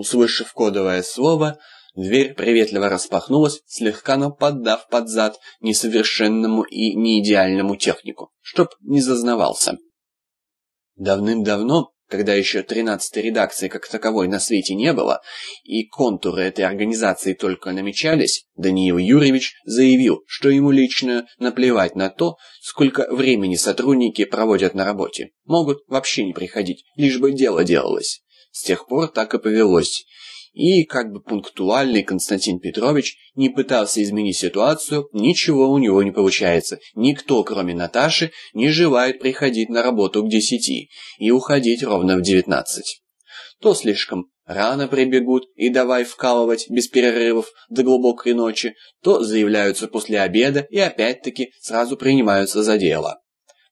Услышав кодовое слово, дверь приветливо распахнулась, слегка наподдав под зад несовершенному и неидеальному технику, чтоб не зазнавался. Давным-давно когда еще тринадцатой редакции как таковой на свете не было, и контуры этой организации только намечались, Даниил Юрьевич заявил, что ему лично наплевать на то, сколько времени сотрудники проводят на работе. Могут вообще не приходить, лишь бы дело делалось. С тех пор так и повелось. И, как бы пунктуальный Константин Петрович не пытался изменить ситуацию, ничего у него не получается. Никто, кроме Наташи, не желает приходить на работу к десяти и уходить ровно в девятнадцать. То слишком рано прибегут и давай вкалывать без перерывов до глубокой ночи, то заявляются после обеда и опять-таки сразу принимаются за дело.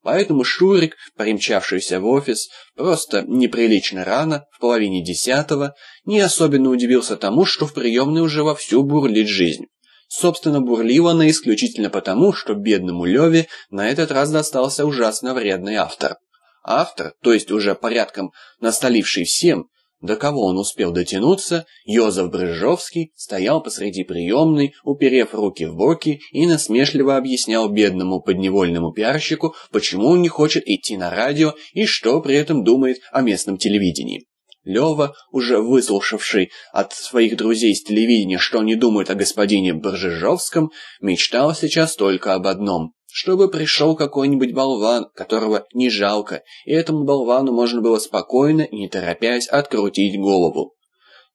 Поэтому Шурик, примчавшийся в офис просто неприлично рано, в половине десятого, не особенно удивился тому, что в приемной уже вовсю бурлит жизнь. Собственно, бурлила она исключительно потому, что бедному Леве на этот раз достался ужасно вредный автор. Автор, то есть уже порядком настоливший всем, до кого он успел дотянуться, Йозеф Брыжовский стоял посреди приемной, уперев руки в боки и насмешливо объяснял бедному подневольному пиарщику, почему он не хочет идти на радио и что при этом думает о местном телевидении. Лева, уже выслушавший от своих друзей с телевидения, что они думают о господине Бржижовском, мечтал сейчас только об одном чтобы пришел какой-нибудь болван, которого не жалко, и этому болвану можно было спокойно, не торопясь, открутить голову.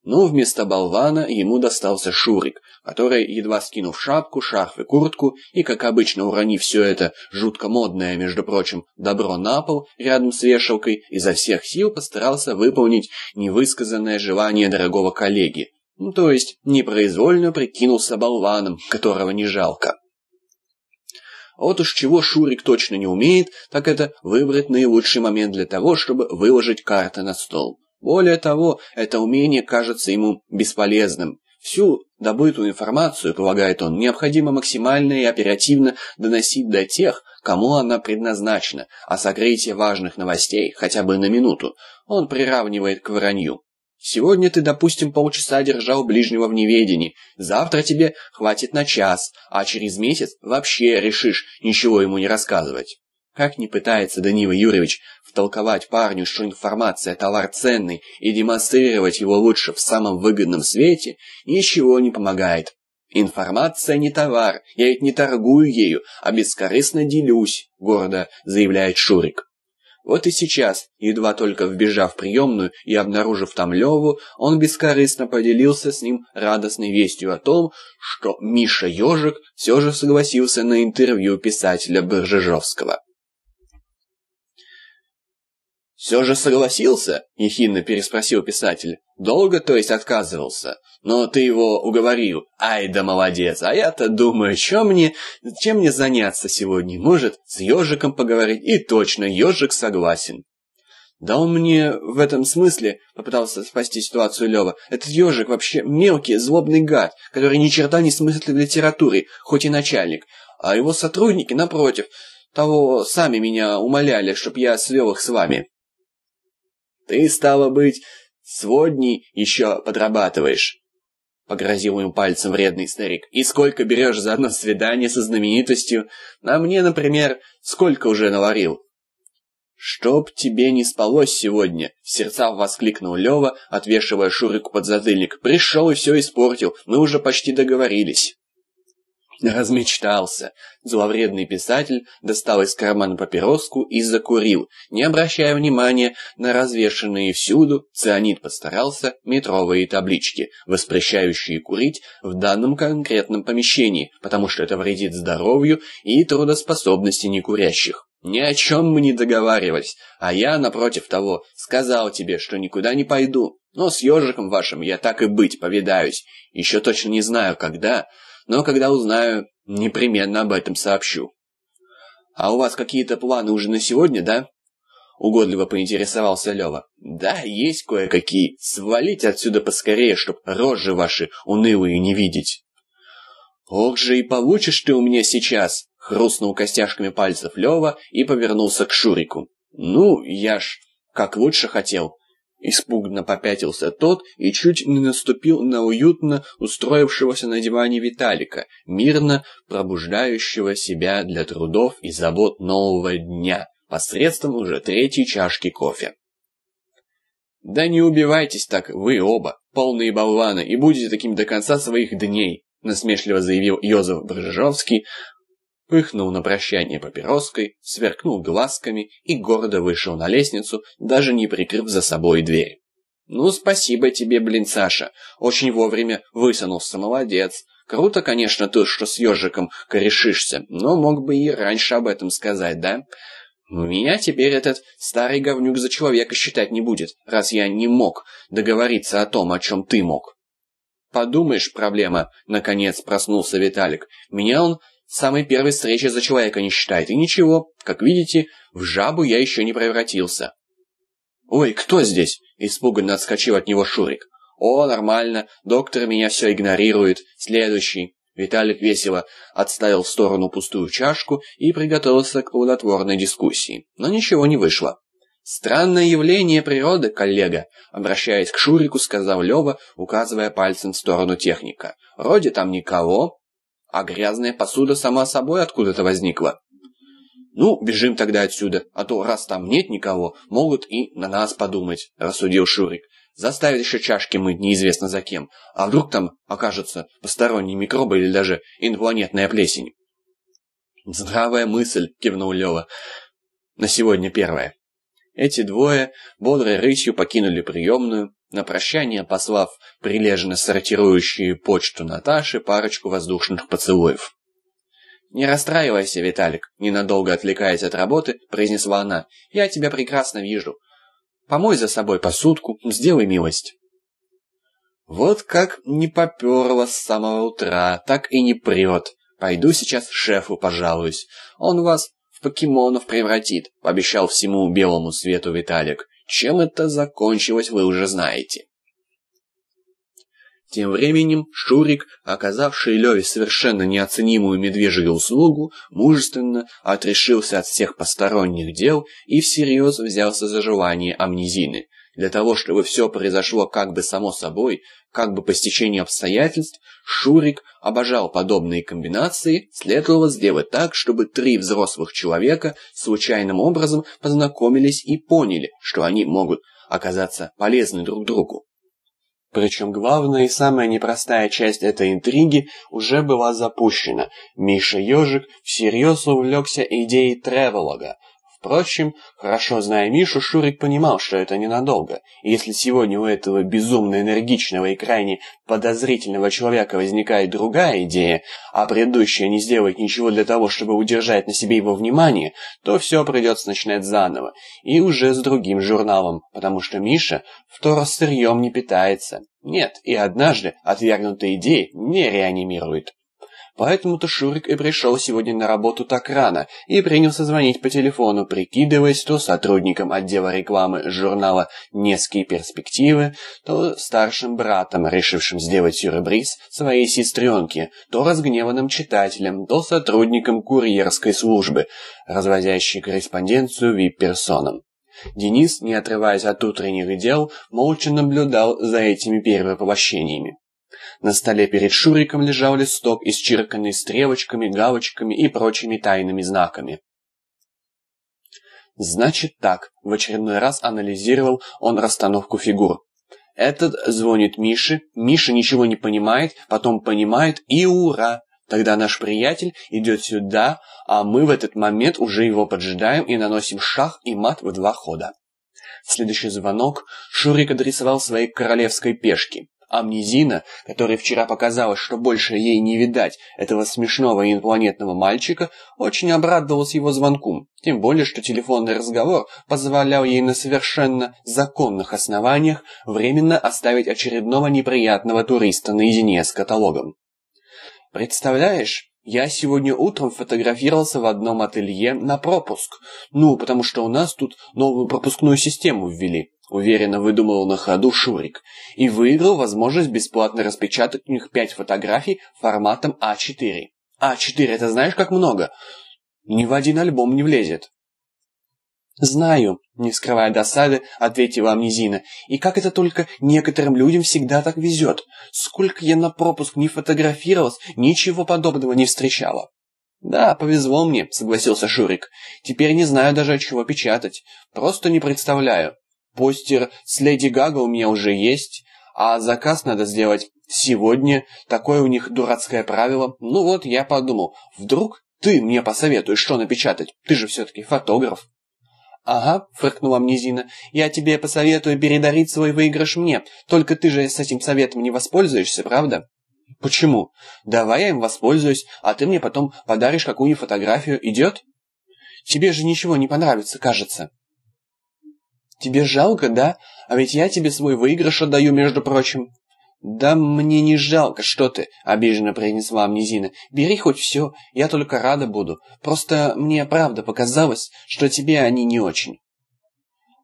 Но вместо болвана ему достался Шурик, который, едва скинув шапку, шарф и куртку, и, как обычно, уронив все это жутко модное, между прочим, добро на пол рядом с вешалкой, изо всех сил постарался выполнить невысказанное желание дорогого коллеги. Ну, то есть, непроизвольно прикинулся болваном, которого не жалко. А вот уж чего Шурик точно не умеет, так это выбрать наилучший момент для того, чтобы выложить карты на стол. Более того, это умение кажется ему бесполезным. Всю добытую информацию, полагает он, необходимо максимально и оперативно доносить до тех, кому она предназначена, а сокрытие важных новостей, хотя бы на минуту, он приравнивает к вранью. Сегодня ты, допустим, полчаса держал ближнего в неведении, завтра тебе хватит на час, а через месяц вообще решишь ничего ему не рассказывать. Как ни пытается Данила Юрьевич втолковать парню, что информация – товар ценный, и демонстрировать его лучше в самом выгодном свете, ничего не помогает. «Информация не товар, я ведь не торгую ею, а бескорыстно делюсь», – гордо заявляет Шурик. Вот и сейчас, едва только вбежав в приемную и обнаружив там Леву, он бескорыстно поделился с ним радостной вестью о том, что Миша Ежик все же согласился на интервью писателя Бржежовского. «Все же согласился?» — ехидно переспросил писатель. «Долго, то есть, отказывался? Но ты его уговорил. Ай да молодец! А я-то думаю, чем мне, чем мне заняться сегодня? Может, с ежиком поговорить? И точно, ежик согласен». «Да он мне в этом смысле...» — попытался спасти ситуацию Лева. «Этот ежик вообще мелкий, злобный гад, который ни черта не смыслит в литературе, хоть и начальник. А его сотрудники, напротив, того сами меня умоляли, чтоб я свел их с вами». «Ты, стало быть, сводней еще подрабатываешь», — погрозил ему пальцем вредный старик. «И сколько берешь за одно свидание со знаменитостью? На мне, например, сколько уже наварил?» «Чтоб тебе не спалось сегодня!» — в сердцах воскликнул Лева, отвешивая Шурику подзатыльник. «Пришел и все испортил, мы уже почти договорились». Размечтался. Зловредный писатель достал из кармана папироску и закурил, не обращая внимания на развешанные всюду, цианид постарался, метровые таблички, воспрещающие курить в данном конкретном помещении, потому что это вредит здоровью и трудоспособности некурящих. Ни о чем мы не договаривались, а я, напротив того, сказал тебе, что никуда не пойду. Но с ежиком вашим я так и быть повидаюсь. Еще точно не знаю, когда, но когда узнаю, непременно об этом сообщу. А у вас какие-то планы уже на сегодня, да? Угодливо поинтересовался Лева. Да, есть кое-какие. Свалить отсюда поскорее, чтоб рожи ваши унылые не видеть. Ох же и получишь ты у меня сейчас, хрустнул костяшками пальцев Лева и повернулся к Шурику. Ну, я ж как лучше хотел. Испуганно попятился тот и чуть не наступил на уютно устроившегося на диване Виталика, мирно пробуждающего себя для трудов и забот нового дня посредством уже третьей чашки кофе. «Да не убивайтесь так, вы оба, полные болваны, и будете таким до конца своих дней», насмешливо заявил Йозеф Брыжовский, пыхнул на прощание папироской, сверкнул глазками и гордо вышел на лестницу, даже не прикрыв за собой дверь. «Ну, спасибо тебе, блин, Саша. Очень вовремя высунулся, молодец. Круто, конечно, то, что с ежиком корешишься, но мог бы и раньше об этом сказать, да? Меня теперь этот старый говнюк за человека считать не будет, раз я не мог договориться о том, о чем ты мог». «Подумаешь, проблема», — наконец проснулся Виталик. «Меня он самой первой встречи за человека не считает. И ничего, как видите, в жабу я еще не превратился. «Ой, кто здесь?» – испуганно отскочил от него Шурик. «О, нормально, доктор меня все игнорирует. Следующий». Виталик весело отставил в сторону пустую чашку и приготовился к плодотворной дискуссии. Но ничего не вышло. «Странное явление природы, коллега», — обращаясь к Шурику, сказал Лева, указывая пальцем в сторону техника. «Вроде там никого, а грязная посуда сама собой откуда-то возникла. «Ну, бежим тогда отсюда, а то, раз там нет никого, могут и на нас подумать», — рассудил Шурик. «Заставить еще чашки мыть неизвестно за кем, а вдруг там окажется посторонний микробы или даже инопланетная плесень». «Здравая мысль», — кивнул Лева. «На сегодня первая». Эти двое бодрой рысью покинули приемную, на прощание послав прилежно сортирующую почту Наташи парочку воздушных поцелуев. «Не расстраивайся, Виталик», — ненадолго отвлекаясь от работы, произнесла она. «Я тебя прекрасно вижу. Помой за собой посудку, сделай милость». «Вот как не поперло с самого утра, так и не прет. Пойду сейчас шефу пожалуюсь. Он вас в покемонов превратит», — пообещал всему белому свету Виталик. Чем это закончилось, вы уже знаете. Тем временем Шурик, оказавший Леве совершенно неоценимую медвежью услугу, мужественно отрешился от всех посторонних дел и всерьез взялся за желание амнезины. Для того, чтобы все произошло как бы само собой, как бы по стечению обстоятельств, Шурик обожал подобные комбинации, следовало сделать так, чтобы три взрослых человека случайным образом познакомились и поняли, что они могут оказаться полезны друг другу. Причем главная и самая непростая часть этой интриги уже была запущена. Миша Ежик всерьез увлекся идеей тревелога, Впрочем, хорошо зная Мишу, Шурик понимал, что это ненадолго. И если сегодня у этого безумно энергичного и крайне подозрительного человека возникает другая идея, а предыдущая не сделает ничего для того, чтобы удержать на себе его внимание, то все придется начинать заново. И уже с другим журналом, потому что Миша второсырьем не питается. Нет, и однажды отвергнутые идеи не реанимирует. Поэтому-то Шурик и пришел сегодня на работу так рано и принялся звонить по телефону, прикидываясь то сотрудником отдела рекламы журнала «Неские перспективы», то старшим братом, решившим сделать сюрприз своей сестренке, то разгневанным читателем, то сотрудником курьерской службы, развозящей корреспонденцию вип-персонам. Денис, не отрываясь от утренних дел, молча наблюдал за этими перевоплощениями. На столе перед Шуриком лежал листок, исчерканный стрелочками, галочками и прочими тайными знаками. Значит так, в очередной раз анализировал он расстановку фигур. Этот звонит Мише, Миша ничего не понимает, потом понимает и ура! Тогда наш приятель идет сюда, а мы в этот момент уже его поджидаем и наносим шах и мат в два хода. Следующий звонок Шурик адресовал своей королевской пешке. Амнезина, которой вчера показалось, что больше ей не видать этого смешного инопланетного мальчика, очень обрадовалась его звонку, тем более, что телефонный разговор позволял ей на совершенно законных основаниях временно оставить очередного неприятного туриста наедине с каталогом. «Представляешь, я сегодня утром фотографировался в одном ателье на пропуск. Ну, потому что у нас тут новую пропускную систему ввели уверенно выдумывал на ходу Шурик, и выиграл возможность бесплатно распечатать у них пять фотографий форматом А4. А4 это знаешь как много? Ни в один альбом не влезет. «Знаю», — не скрывая досады, ответила Амнезина. «И как это только некоторым людям всегда так везет. Сколько я на пропуск не фотографировалась, ничего подобного не встречала». «Да, повезло мне», — согласился Шурик. «Теперь не знаю даже, от чего печатать. Просто не представляю. Постер с Леди Гага у меня уже есть, а заказ надо сделать сегодня. Такое у них дурацкое правило. Ну вот, я подумал, вдруг ты мне посоветуешь, что напечатать? Ты же все-таки фотограф». «Ага», — фыркнула Амнезина, — «я тебе посоветую передарить свой выигрыш мне, только ты же с этим советом не воспользуешься, правда?» «Почему? Давай я им воспользуюсь, а ты мне потом подаришь какую-нибудь фотографию, идет?» «Тебе же ничего не понравится, кажется». «Тебе жалко, да? А ведь я тебе свой выигрыш отдаю, между прочим». «Да мне не жалко, что ты», — обиженно произнесла Амнезина. «Бери хоть все, я только рада буду. Просто мне правда показалось, что тебе они не очень».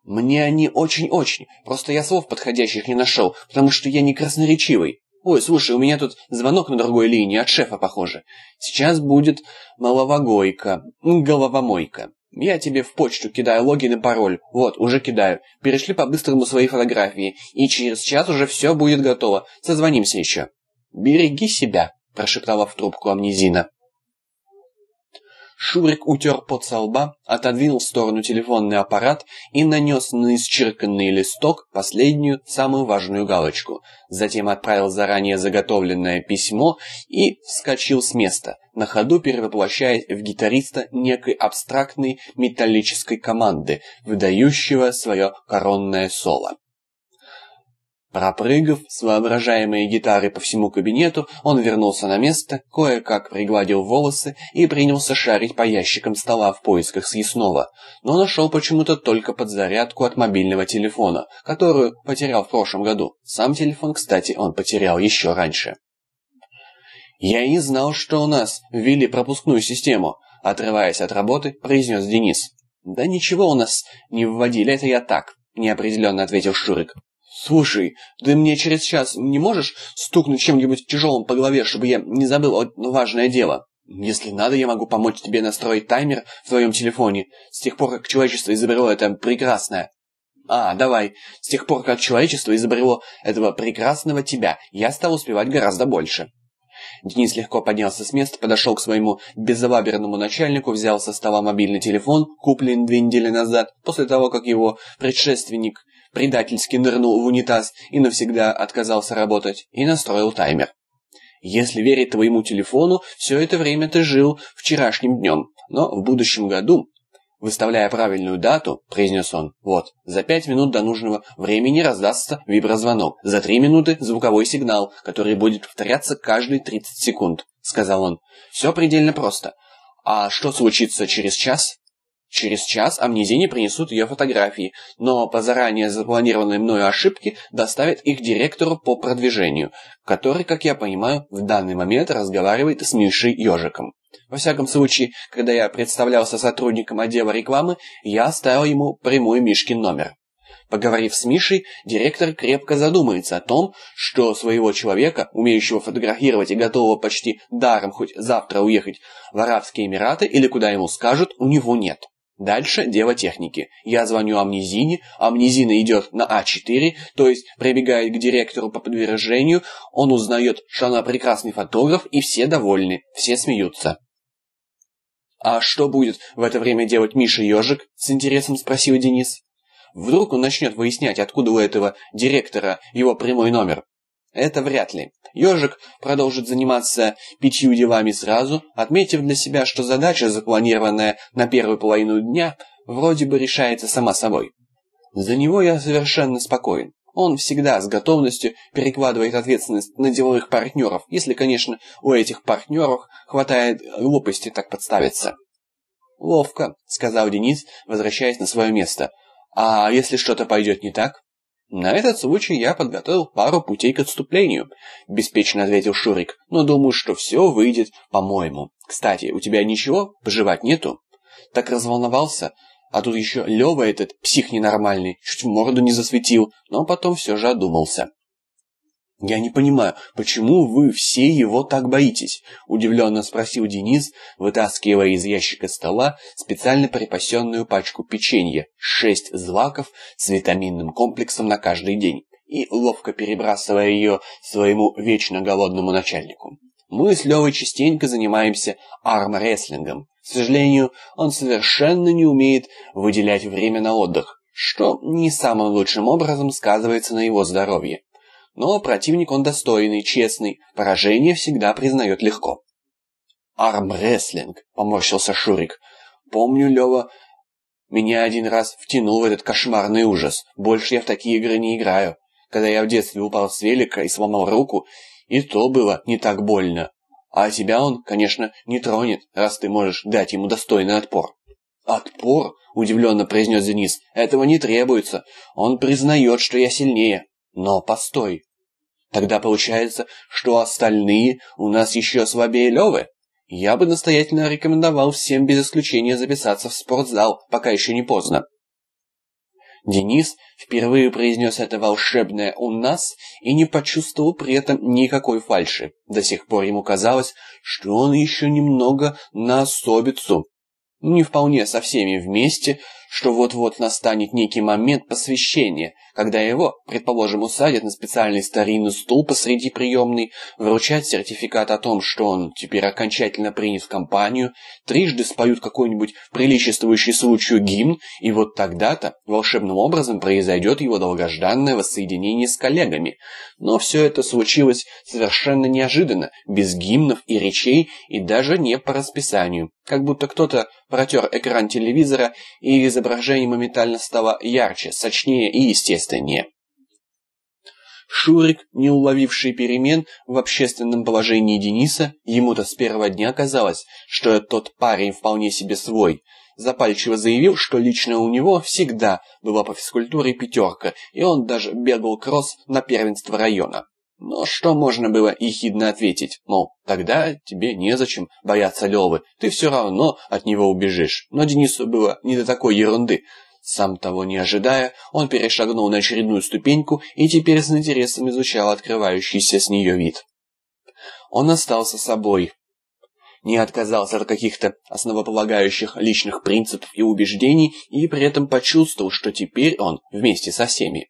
«Мне они очень-очень, просто я слов подходящих не нашел, потому что я не красноречивый». «Ой, слушай, у меня тут звонок на другой линии, от шефа, похоже. Сейчас будет маловогойка, головомойка». Я тебе в почту кидаю логин и пароль. Вот, уже кидаю. Перешли по-быстрому свои фотографии. И через час уже все будет готово. Созвонимся еще. Береги себя, прошептала в трубку амнезина. Шурик утер пот со лба, отодвинул в сторону телефонный аппарат и нанес на исчерканный листок последнюю, самую важную галочку. Затем отправил заранее заготовленное письмо и вскочил с места, на ходу перевоплощаясь в гитариста некой абстрактной металлической команды, выдающего свое коронное соло. Пропрыгав с воображаемой гитарой по всему кабинету, он вернулся на место, кое-как пригладил волосы и принялся шарить по ящикам стола в поисках съестного, но нашел почему-то только подзарядку от мобильного телефона, которую потерял в прошлом году. Сам телефон, кстати, он потерял еще раньше. «Я и не знал, что у нас ввели пропускную систему», — отрываясь от работы, произнес Денис. «Да ничего у нас не вводили, это я так», — неопределенно ответил Шурик. «Слушай, ты мне через час не можешь стукнуть чем-нибудь тяжелым по голове, чтобы я не забыл важное дело? Если надо, я могу помочь тебе настроить таймер в твоем телефоне, с тех пор, как человечество изобрело это прекрасное». «А, давай. С тех пор, как человечество изобрело этого прекрасного тебя, я стал успевать гораздо больше». Денис легко поднялся с места, подошел к своему безалаберному начальнику, взял со стола мобильный телефон, купленный две недели назад, после того, как его предшественник предательски нырнул в унитаз и навсегда отказался работать, и настроил таймер. Если верить твоему телефону, все это время ты жил вчерашним днем, но в будущем году, выставляя правильную дату, произнес он, вот, за пять минут до нужного времени раздастся виброзвонок, за три минуты звуковой сигнал, который будет повторяться каждые 30 секунд, сказал он. Все предельно просто. А что случится через час? Через час амнезине принесут ее фотографии, но по заранее запланированной мною ошибке доставят их директору по продвижению, который, как я понимаю, в данный момент разговаривает с Мишей Ежиком. Во всяком случае, когда я представлялся сотрудником отдела рекламы, я оставил ему прямой Мишкин номер. Поговорив с Мишей, директор крепко задумается о том, что своего человека, умеющего фотографировать и готового почти даром хоть завтра уехать в Арабские Эмираты или куда ему скажут, у него нет. Дальше дело техники. Я звоню Амнезине, Амнезина идет на А4, то есть прибегает к директору по подтверждению, он узнает, что она прекрасный фотограф, и все довольны, все смеются. «А что будет в это время делать Миша Ежик?» – с интересом спросил Денис. «Вдруг он начнет выяснять, откуда у этого директора его прямой номер?» Это вряд ли. Ежик продолжит заниматься пятью делами сразу, отметив для себя, что задача, запланированная на первую половину дня, вроде бы решается сама собой. За него я совершенно спокоен. Он всегда с готовностью перекладывает ответственность на деловых партнеров, если, конечно, у этих партнеров хватает глупости так подставиться. «Ловко», — сказал Денис, возвращаясь на свое место. «А если что-то пойдет не так?» «На этот случай я подготовил пару путей к отступлению», — беспечно ответил Шурик. «Но думаю, что все выйдет по-моему. Кстати, у тебя ничего пожевать нету?» Так разволновался, а тут еще Лева этот псих ненормальный, чуть морду не засветил, но потом все же одумался. «Я не понимаю, почему вы все его так боитесь?» – удивленно спросил Денис, вытаскивая из ящика стола специально припасенную пачку печенья, шесть злаков с витаминным комплексом на каждый день, и ловко перебрасывая ее своему вечно голодному начальнику. «Мы с Левой частенько занимаемся армрестлингом. К сожалению, он совершенно не умеет выделять время на отдых, что не самым лучшим образом сказывается на его здоровье. Но противник он достойный, честный, поражение всегда признает легко. «Армрестлинг», — поморщился Шурик. «Помню, Лёва, меня один раз втянул в этот кошмарный ужас. Больше я в такие игры не играю. Когда я в детстве упал с велика и сломал руку, и то было не так больно. А тебя он, конечно, не тронет, раз ты можешь дать ему достойный отпор». «Отпор?» — удивленно произнес Денис. «Этого не требуется. Он признает, что я сильнее. Но постой. Тогда получается, что остальные у нас еще слабее Левы? Я бы настоятельно рекомендовал всем без исключения записаться в спортзал, пока еще не поздно. Денис впервые произнес это волшебное «у нас» и не почувствовал при этом никакой фальши. До сих пор ему казалось, что он еще немного на особицу. Не вполне со всеми вместе, что вот-вот настанет некий момент посвящения, когда его, предположим, усадят на специальный старинный стул посреди приемной, вручат сертификат о том, что он теперь окончательно принят в компанию, трижды споют какой-нибудь приличествующий случаю гимн, и вот тогда-то волшебным образом произойдет его долгожданное воссоединение с коллегами. Но все это случилось совершенно неожиданно, без гимнов и речей, и даже не по расписанию, как будто кто-то протер экран телевизора и из изображение моментально стало ярче, сочнее и естественнее. Шурик, не уловивший перемен в общественном положении Дениса, ему-то с первого дня казалось, что тот парень вполне себе свой, запальчиво заявил, что лично у него всегда была по физкультуре пятерка, и он даже бегал кросс на первенство района. Но что можно было ехидно ответить? Мол, тогда тебе незачем бояться Левы, ты все равно от него убежишь. Но Денису было не до такой ерунды. Сам того не ожидая, он перешагнул на очередную ступеньку и теперь с интересом изучал открывающийся с нее вид. Он остался собой, не отказался от каких-то основополагающих личных принципов и убеждений и при этом почувствовал, что теперь он вместе со всеми.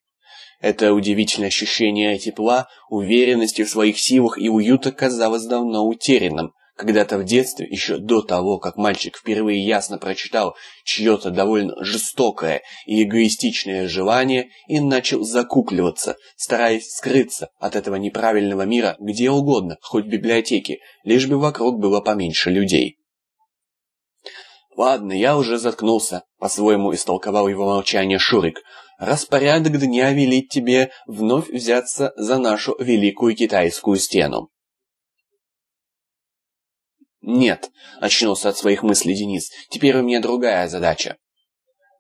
Это удивительное ощущение тепла, уверенности в своих силах и уюта казалось давно утерянным. Когда-то в детстве, еще до того, как мальчик впервые ясно прочитал чье-то довольно жестокое и эгоистичное желание и начал закукливаться, стараясь скрыться от этого неправильного мира где угодно, хоть в библиотеке, лишь бы вокруг было поменьше людей. «Ладно, я уже заткнулся», — по-своему истолковал его молчание Шурик. Распорядок дня велит тебе вновь взяться за нашу великую китайскую стену. «Нет», — очнулся от своих мыслей Денис, — «теперь у меня другая задача».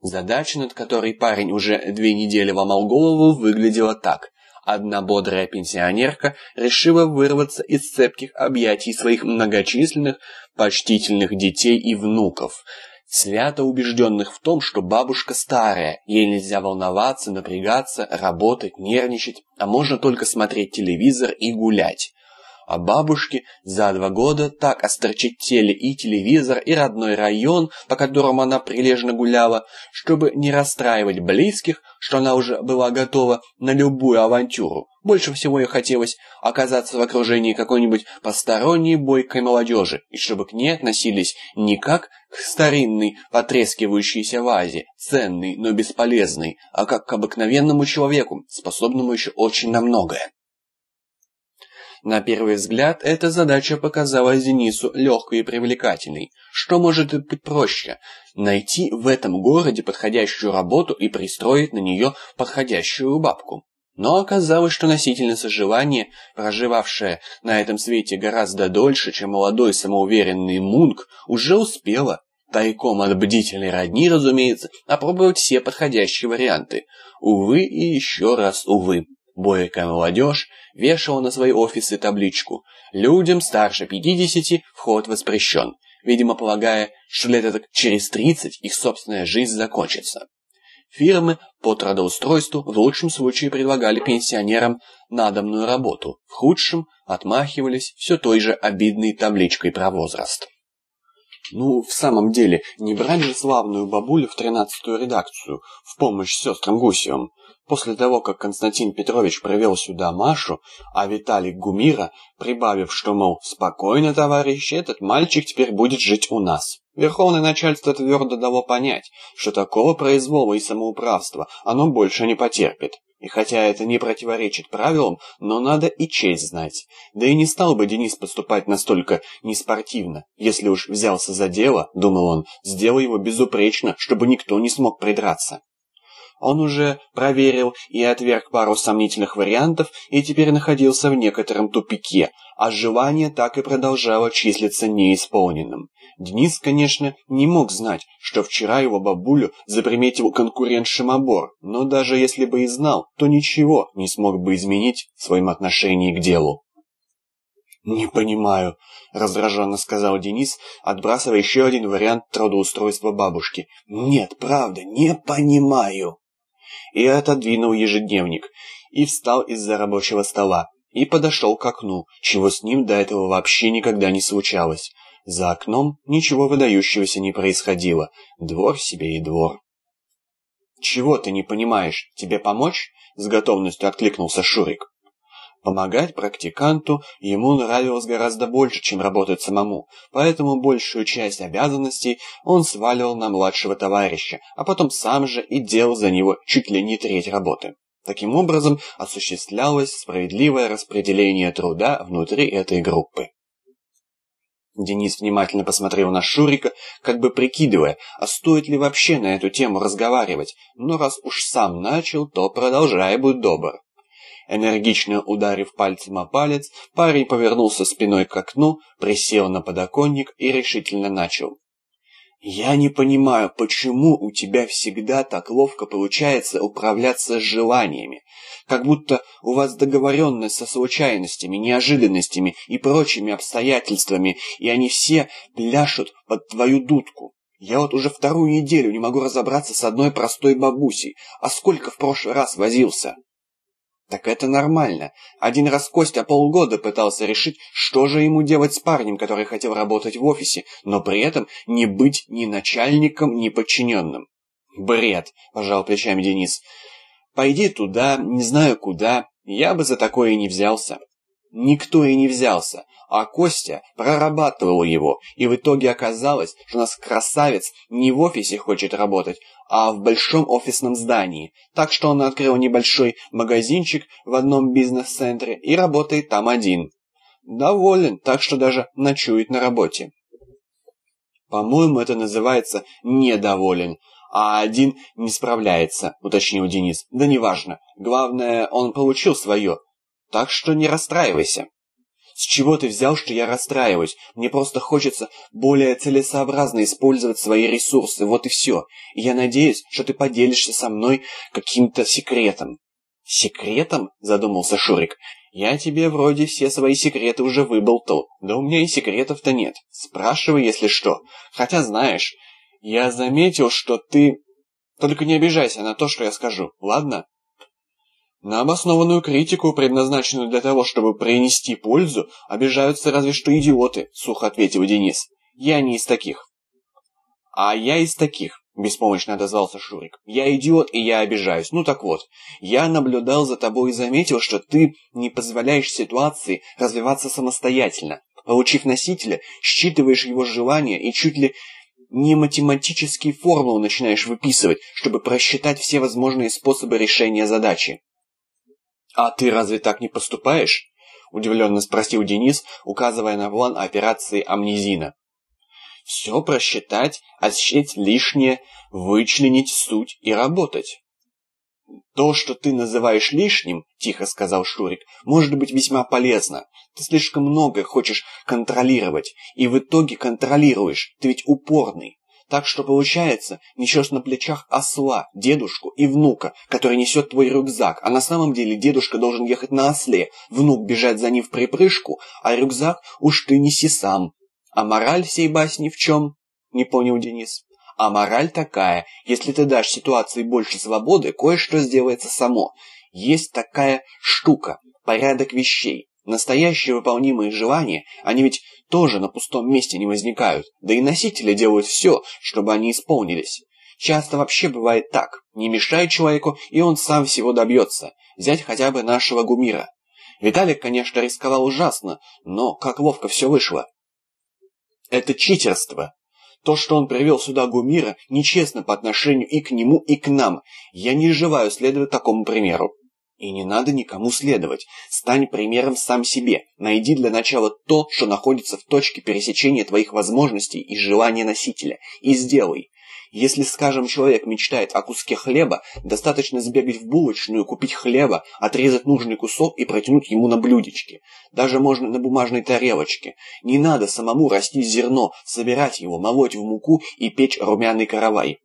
Задача, над которой парень уже две недели ломал голову, выглядела так. Одна бодрая пенсионерка решила вырваться из цепких объятий своих многочисленных, почтительных детей и внуков — свято убежденных в том, что бабушка старая, ей нельзя волноваться, напрягаться, работать, нервничать, а можно только смотреть телевизор и гулять. А бабушке за два года так острочетели и телевизор, и родной район, по которому она прилежно гуляла, чтобы не расстраивать близких, что она уже была готова на любую авантюру. Больше всего ей хотелось оказаться в окружении какой-нибудь посторонней бойкой молодежи, и чтобы к ней относились не как к старинной потрескивающейся вазе, ценной, но бесполезной, а как к обыкновенному человеку, способному еще очень на многое. На первый взгляд, эта задача показалась Денису легкой и привлекательной. Что может быть проще? Найти в этом городе подходящую работу и пристроить на нее подходящую бабку. Но оказалось, что носительница желания, проживавшая на этом свете гораздо дольше, чем молодой самоуверенный Мунк, уже успела, тайком от бдительной родни, разумеется, опробовать все подходящие варианты. Увы и еще раз увы. Бойкая молодежь вешала на свои офисы табличку «Людям старше 50 вход воспрещен», видимо полагая, что лет так через 30 их собственная жизнь закончится. Фирмы по трудоустройству в лучшем случае предлагали пенсионерам надомную работу, в худшем отмахивались все той же обидной табличкой про возраст. Ну, в самом деле, не же славную бабулю в тринадцатую редакцию в помощь сестрам Гусевым. После того, как Константин Петрович привел сюда Машу, а Виталик Гумира, прибавив, что, мол, спокойно, товарищи, этот мальчик теперь будет жить у нас. Верховное начальство твердо дало понять, что такого произвола и самоуправства оно больше не потерпит. И хотя это не противоречит правилам, но надо и честь знать. Да и не стал бы Денис поступать настолько неспортивно. Если уж взялся за дело, думал он, сделай его безупречно, чтобы никто не смог придраться. Он уже проверил и отверг пару сомнительных вариантов и теперь находился в некотором тупике, а желание так и продолжало числиться неисполненным. Денис, конечно, не мог знать, что вчера его бабулю заприметил конкурент Шимобор, но даже если бы и знал, то ничего не смог бы изменить в своем отношении к делу. «Не понимаю», — раздраженно сказал Денис, отбрасывая еще один вариант трудоустройства бабушки. «Нет, правда, не понимаю» и отодвинул ежедневник, и встал из-за рабочего стола, и подошел к окну, чего с ним до этого вообще никогда не случалось. За окном ничего выдающегося не происходило, двор себе и двор. «Чего ты не понимаешь? Тебе помочь?» — с готовностью откликнулся Шурик. Помогать практиканту ему нравилось гораздо больше, чем работать самому, поэтому большую часть обязанностей он сваливал на младшего товарища, а потом сам же и делал за него чуть ли не треть работы. Таким образом осуществлялось справедливое распределение труда внутри этой группы. Денис внимательно посмотрел на Шурика, как бы прикидывая, а стоит ли вообще на эту тему разговаривать, но раз уж сам начал, то продолжай, будь добр. Энергично ударив пальцем о палец, парень повернулся спиной к окну, присел на подоконник и решительно начал. «Я не понимаю, почему у тебя всегда так ловко получается управляться с желаниями, как будто у вас договоренность со случайностями, неожиданностями и прочими обстоятельствами, и они все пляшут под твою дудку. Я вот уже вторую неделю не могу разобраться с одной простой бабусей, а сколько в прошлый раз возился?» Так это нормально. Один раз Костя полгода пытался решить, что же ему делать с парнем, который хотел работать в офисе, но при этом не быть ни начальником, ни подчиненным. «Бред», – пожал плечами Денис. «Пойди туда, не знаю куда, я бы за такое не взялся». Никто и не взялся, а Костя прорабатывал его, и в итоге оказалось, что у нас красавец не в офисе хочет работать, а в большом офисном здании, так что он открыл небольшой магазинчик в одном бизнес-центре и работает там один. Доволен, так что даже ночует на работе. «По-моему, это называется «недоволен», а один не справляется», — уточнил Денис. «Да неважно. Главное, он получил свое, так что не расстраивайся. С чего ты взял, что я расстраиваюсь? Мне просто хочется более целесообразно использовать свои ресурсы, вот и все. И я надеюсь, что ты поделишься со мной каким-то секретом. Секретом? Задумался Шурик. Я тебе вроде все свои секреты уже выболтал. Да у меня и секретов-то нет. Спрашивай, если что. Хотя, знаешь, я заметил, что ты... Только не обижайся на то, что я скажу, ладно? На обоснованную критику, предназначенную для того, чтобы принести пользу, обижаются разве что идиоты, сухо ответил Денис. Я не из таких. А я из таких, беспомощно отозвался Шурик. Я идиот и я обижаюсь. Ну так вот, я наблюдал за тобой и заметил, что ты не позволяешь ситуации развиваться самостоятельно. Получив носителя, считываешь его желания и чуть ли не математические формулы начинаешь выписывать, чтобы просчитать все возможные способы решения задачи. «А ты разве так не поступаешь?» – удивленно спросил Денис, указывая на план операции «Амнезина». «Все просчитать, отсчитать лишнее, вычленить суть и работать». «То, что ты называешь лишним, — тихо сказал Шурик, — может быть весьма полезно. Ты слишком много хочешь контролировать, и в итоге контролируешь. Ты ведь упорный. Так что получается, несешь на плечах осла, дедушку и внука, который несет твой рюкзак, а на самом деле дедушка должен ехать на осле, внук бежать за ним в припрыжку, а рюкзак уж ты неси сам. А мораль всей басни в чем? Не понял Денис. А мораль такая, если ты дашь ситуации больше свободы, кое-что сделается само. Есть такая штука, порядок вещей. Настоящие выполнимые желания, они ведь тоже на пустом месте не возникают, да и носители делают все, чтобы они исполнились. Часто вообще бывает так, не мешай человеку, и он сам всего добьется. Взять хотя бы нашего Гумира. Виталик, конечно, рисковал ужасно, но как ловко все вышло. Это читерство. То, что он привел сюда Гумира, нечестно по отношению и к нему, и к нам. Я не желаю следовать такому примеру. И не надо никому следовать. Стань примером сам себе. Найди для начала то, что находится в точке пересечения твоих возможностей и желания носителя. И сделай. Если, скажем, человек мечтает о куске хлеба, достаточно сбегать в булочную, купить хлеба, отрезать нужный кусок и протянуть ему на блюдечке. Даже можно на бумажной тарелочке. Не надо самому расти зерно, собирать его, молоть в муку и печь румяный каравай.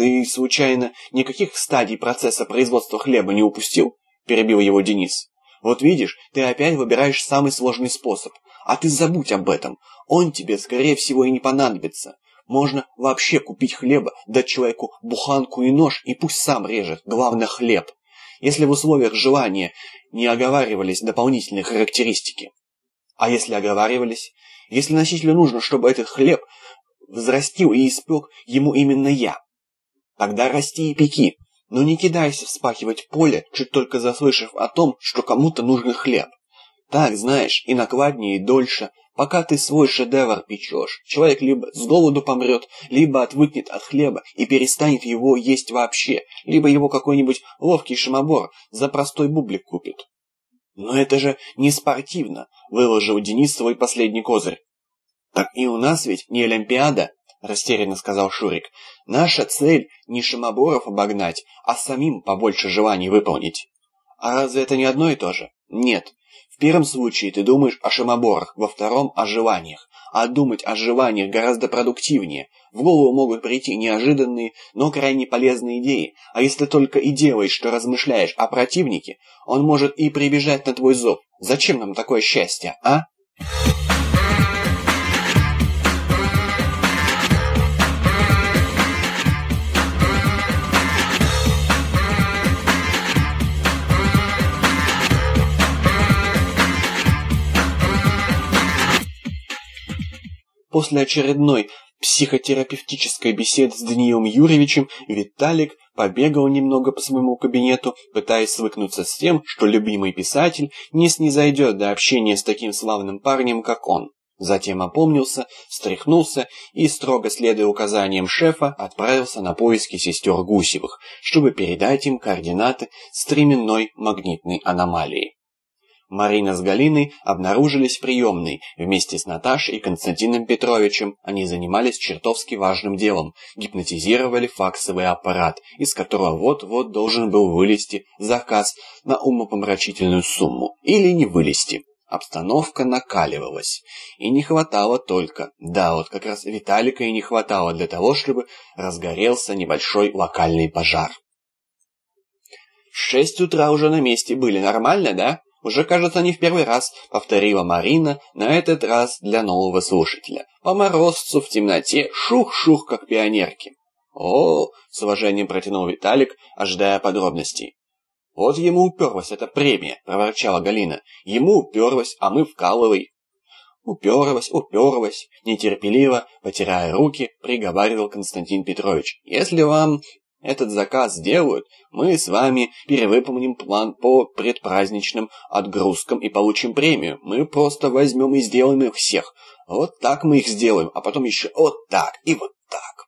Ты, случайно, никаких стадий процесса производства хлеба не упустил? Перебил его Денис. Вот видишь, ты опять выбираешь самый сложный способ. А ты забудь об этом. Он тебе, скорее всего, и не понадобится. Можно вообще купить хлеба, дать человеку буханку и нож, и пусть сам режет, главное хлеб. Если в условиях желания не оговаривались дополнительные характеристики. А если оговаривались? Если носителю нужно, чтобы этот хлеб взрастил и испек ему именно я. Тогда расти и пеки, но не кидайся вспахивать поле, чуть только заслышав о том, что кому-то нужен хлеб. Так, знаешь, и накладнее, и дольше, Пока ты свой шедевр печешь, человек либо с голоду помрет, либо отвыкнет от хлеба и перестанет его есть вообще, либо его какой-нибудь ловкий шимобор за простой бублик купит. «Но это же не спортивно», — выложил Денис свой последний козырь. «Так и у нас ведь не Олимпиада», — растерянно сказал Шурик. «Наша цель не шимоборов обогнать, а самим побольше желаний выполнить». «А разве это не одно и то же?» «Нет первом случае ты думаешь о шимоборах, во втором – о желаниях. А думать о желаниях гораздо продуктивнее. В голову могут прийти неожиданные, но крайне полезные идеи. А если только и делаешь, что размышляешь о противнике, он может и прибежать на твой зов. Зачем нам такое счастье, а? После очередной психотерапевтической беседы с Даниилом Юрьевичем Виталик побегал немного по своему кабинету, пытаясь свыкнуться с тем, что любимый писатель не снизойдет до общения с таким славным парнем, как он. Затем опомнился, встряхнулся и, строго следуя указаниям шефа, отправился на поиски сестер Гусевых, чтобы передать им координаты стременной магнитной аномалии. Марина с Галиной обнаружились в приемной. Вместе с Наташей и Константином Петровичем они занимались чертовски важным делом. Гипнотизировали факсовый аппарат, из которого вот-вот должен был вылезти заказ на умопомрачительную сумму. Или не вылезти. Обстановка накаливалась. И не хватало только, да, вот как раз Виталика и не хватало для того, чтобы разгорелся небольшой локальный пожар. Шесть утра уже на месте были, нормально, да? Уже, кажется, не в первый раз, повторила Марина, на этот раз для нового слушателя. По морозцу в темноте, шух-шух, как пионерки. О, с уважением протянул Виталик, ожидая подробностей. Вот ему уперлась эта премия, проворчала Галина. Ему уперлась, а мы вкалывай. Уперлась, уперлась, нетерпеливо, потирая руки, приговаривал Константин Петрович. Если вам этот заказ сделают, мы с вами перевыполним план по предпраздничным отгрузкам и получим премию. Мы просто возьмем и сделаем их всех. Вот так мы их сделаем, а потом еще вот так и вот так.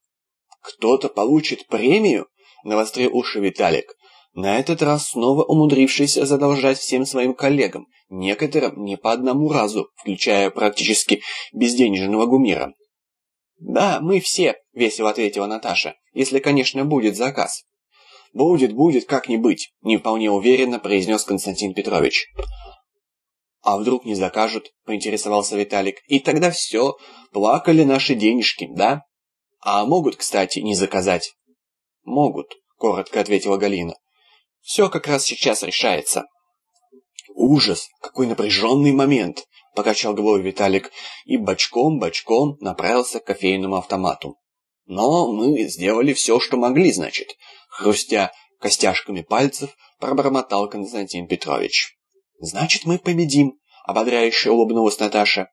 Кто-то получит премию? Навострил уши Виталик. На этот раз снова умудрившийся задолжать всем своим коллегам, некоторым не по одному разу, включая практически безденежного Гумира. «Да, мы все», — весело ответила Наташа, «если, конечно, будет заказ». «Будет, будет, как не быть», — не вполне уверенно произнес Константин Петрович. «А вдруг не закажут?» — поинтересовался Виталик. «И тогда все, плакали наши денежки, да?» «А могут, кстати, не заказать?» «Могут», — коротко ответила Галина. «Все как раз сейчас решается». «Ужас! Какой напряженный момент!» — покачал головой Виталик и бочком-бочком направился к кофейному автомату. Но мы сделали все, что могли, значит. Хрустя костяшками пальцев, пробормотал Константин Петрович. Значит, мы победим, ободряюще улыбнулась Наташа.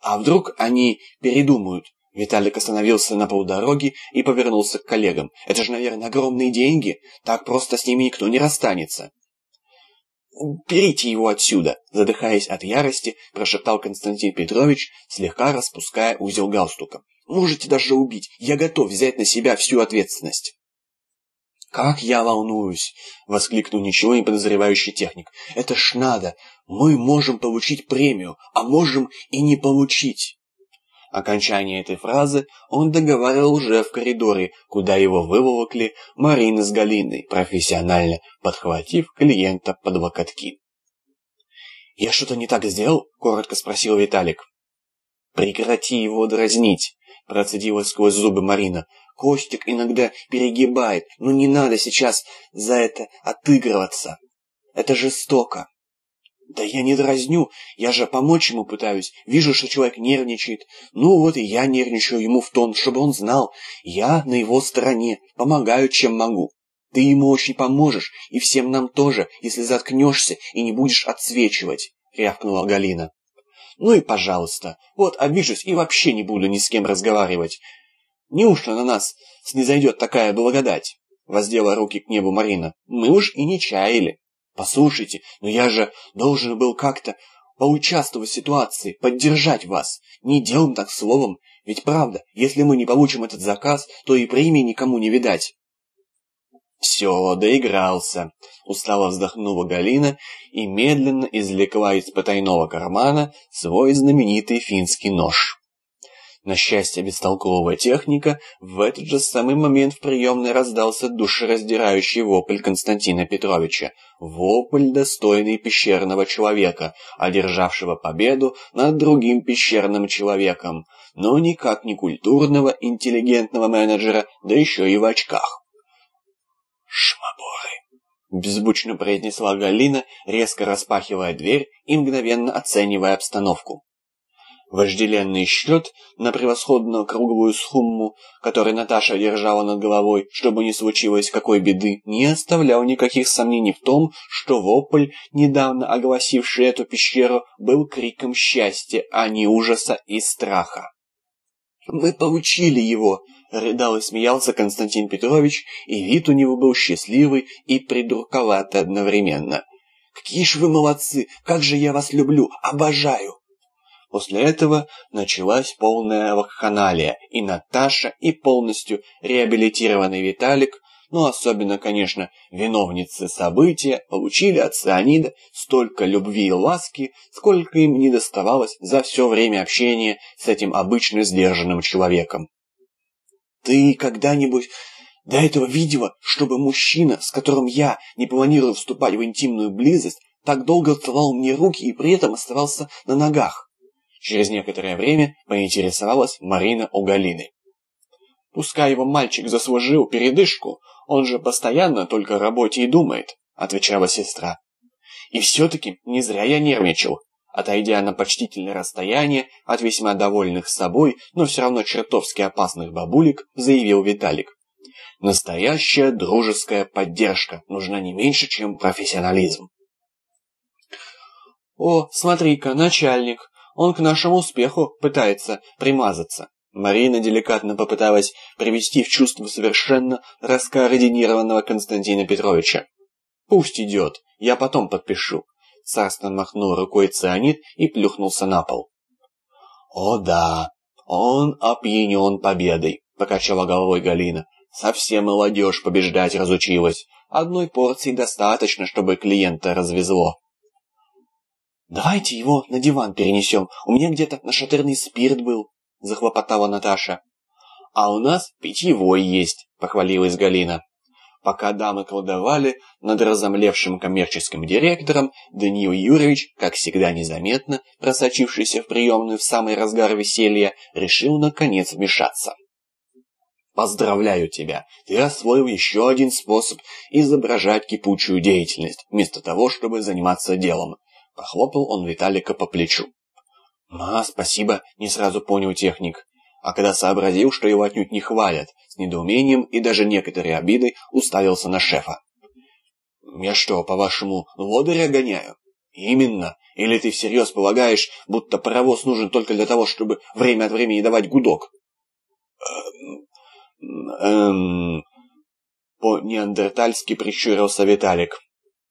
А вдруг они передумают? Виталик остановился на полдороги и повернулся к коллегам. Это же, наверное, огромные деньги. Так просто с ними никто не расстанется. «Берите его отсюда!» Задыхаясь от ярости, прошептал Константин Петрович, слегка распуская узел галстука. «Можете даже убить. Я готов взять на себя всю ответственность». «Как я волнуюсь!» — воскликнул ничего не подозревающий техник. «Это ж надо! Мы можем получить премию, а можем и не получить!» Окончание этой фразы он договаривал уже в коридоре, куда его выволокли Марина с Галиной, профессионально подхватив клиента под локотки. «Я что-то не так сделал?» — коротко спросил Виталик. «Прекрати его дразнить!» — процедила сквозь зубы Марина. «Костик иногда перегибает, но не надо сейчас за это отыгрываться. Это жестоко». «Да я не дразню, я же помочь ему пытаюсь. Вижу, что человек нервничает. Ну вот и я нервничаю ему в тон, чтобы он знал. Я на его стороне, помогаю, чем могу. Ты ему очень поможешь, и всем нам тоже, если заткнешься и не будешь отсвечивать», — рявкнула Галина. «Ну и пожалуйста, вот обижусь и вообще не буду ни с кем разговаривать. Неужто на нас снизойдет такая благодать?» — воздела руки к небу Марина. «Мы уж и не чаяли». Послушайте, но я же должен был как-то поучаствовать в ситуации, поддержать вас. Не делаем так словом, ведь правда, если мы не получим этот заказ, то и премии никому не видать. «Все, доигрался», — устало вздохнула Галина и медленно извлекла из потайного кармана свой знаменитый финский нож. На счастье бестолкового техника, в этот же самый момент в приемной раздался душераздирающий вопль Константина Петровича. Вопль, достойный пещерного человека, одержавшего победу над другим пещерным человеком, но никак не культурного, интеллигентного менеджера, да еще и в очках. «Шмаборы!» — беззвучно произнесла Галина, резко распахивая дверь и мгновенно оценивая обстановку. Вожделенный счет на превосходную круглую сумму, который Наташа держала над головой, чтобы не случилось какой беды, не оставлял никаких сомнений в том, что вопль, недавно огласивший эту пещеру, был криком счастья, а не ужаса и страха. «Мы получили его!» — рыдал и смеялся Константин Петрович, и вид у него был счастливый и придурковатый одновременно. «Какие ж вы молодцы! Как же я вас люблю! Обожаю!» После этого началась полная вакханалия, и Наташа, и полностью реабилитированный Виталик, но особенно, конечно, виновницы события, получили от цианида столько любви и ласки, сколько им не доставалось за все время общения с этим обычно сдержанным человеком. «Ты когда-нибудь до этого видела, чтобы мужчина, с которым я не планирую вступать в интимную близость, так долго целовал мне руки и при этом оставался на ногах?» Через некоторое время поинтересовалась Марина у Галины. «Пускай его мальчик заслужил передышку, он же постоянно только о работе и думает», — отвечала сестра. «И все-таки не зря я нервничал», отойдя на почтительное расстояние от весьма довольных собой, но все равно чертовски опасных бабулек, заявил Виталик. Настоящая дружеская поддержка нужна не меньше, чем профессионализм. «О, смотри-ка, начальник!» Он к нашему успеху пытается примазаться. Марина деликатно попыталась привести в чувство совершенно раскоординированного Константина Петровича. «Пусть идет, я потом подпишу». Царственно махнул рукой цианид и плюхнулся на пол. «О да, он опьянен победой», — покачала головой Галина. «Совсем молодежь побеждать разучилась. Одной порции достаточно, чтобы клиента развезло». «Давайте его на диван перенесем. У меня где-то нашатырный спирт был», — захлопотала Наташа. «А у нас питьевой есть», — похвалилась Галина. Пока дамы колдовали над разомлевшим коммерческим директором, Даниил Юрьевич, как всегда незаметно, просочившийся в приемную в самый разгар веселья, решил наконец вмешаться. «Поздравляю тебя! Ты освоил еще один способ изображать кипучую деятельность, вместо того, чтобы заниматься делом. Похлопал он Виталика по плечу. «А, спасибо», — не сразу понял техник. а когда сообразил, что его отнюдь не хвалят, с недоумением и даже некоторой обидой уставился на шефа. «Я что, по-вашему, лодыря гоняю?» «Именно. Или ты всерьез полагаешь, будто паровоз нужен только для того, чтобы время от времени давать гудок?» «Эм... эм по-неандертальски прищурился Виталик.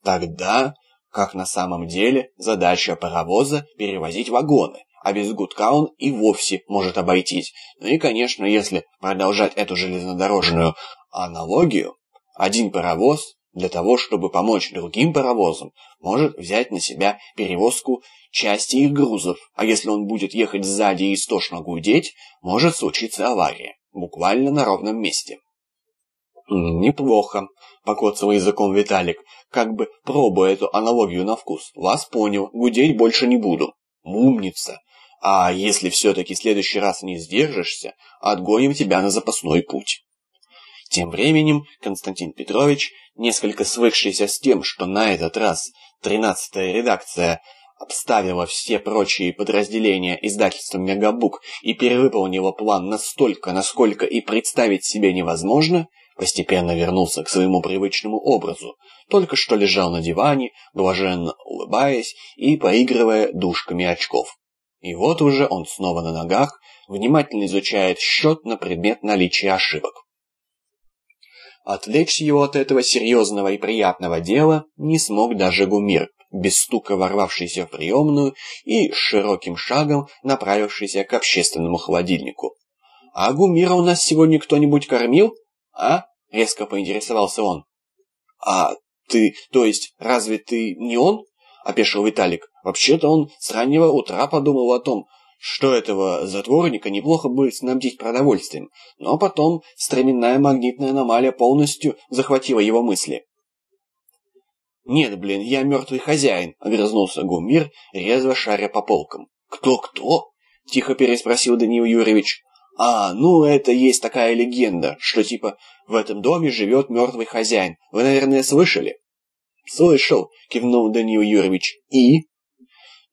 «Тогда, как на самом деле, задача паровоза — перевозить вагоны, а без гудка он и вовсе может обойтись. Ну и, конечно, если продолжать эту железнодорожную аналогию, один паровоз для того, чтобы помочь другим паровозам, может взять на себя перевозку части их грузов, а если он будет ехать сзади и истошно гудеть, может случиться авария, буквально на ровном месте. «Неплохо», — покоцал языком Виталик, как бы пробуя эту аналогию на вкус. «Вас понял, гудеть больше не буду». «Умница! А если все-таки следующий раз не сдержишься, отгоним тебя на запасной путь». Тем временем Константин Петрович, несколько свыкшийся с тем, что на этот раз тринадцатая редакция обставила все прочие подразделения издательства «Мегабук» и перевыполнила план настолько, насколько и представить себе невозможно, постепенно вернулся к своему привычному образу, только что лежал на диване, блаженно улыбаясь и поигрывая дужками очков. И вот уже он снова на ногах, внимательно изучает счет на предмет наличия ошибок. Отвлечь его от этого серьезного и приятного дела не смог даже Гумир, без стука ворвавшийся в приемную и широким шагом направившийся к общественному холодильнику. «А Гумира у нас сегодня кто-нибудь кормил? А?» — резко поинтересовался он. «А ты, то есть, разве ты не он?» — опешил Виталик. «Вообще-то он с раннего утра подумал о том, что этого затворника неплохо будет снабдить продовольствием, но потом стременная магнитная аномалия полностью захватила его мысли. «Нет, блин, я мертвый хозяин», — огрызнулся Гумир, резво шаря по полкам. «Кто-кто?» — тихо переспросил Даниил Юрьевич. «А, ну это есть такая легенда, что типа в этом доме живет мертвый хозяин. Вы, наверное, слышали?» «Слышал», — кивнул Даниил Юрьевич. «И?»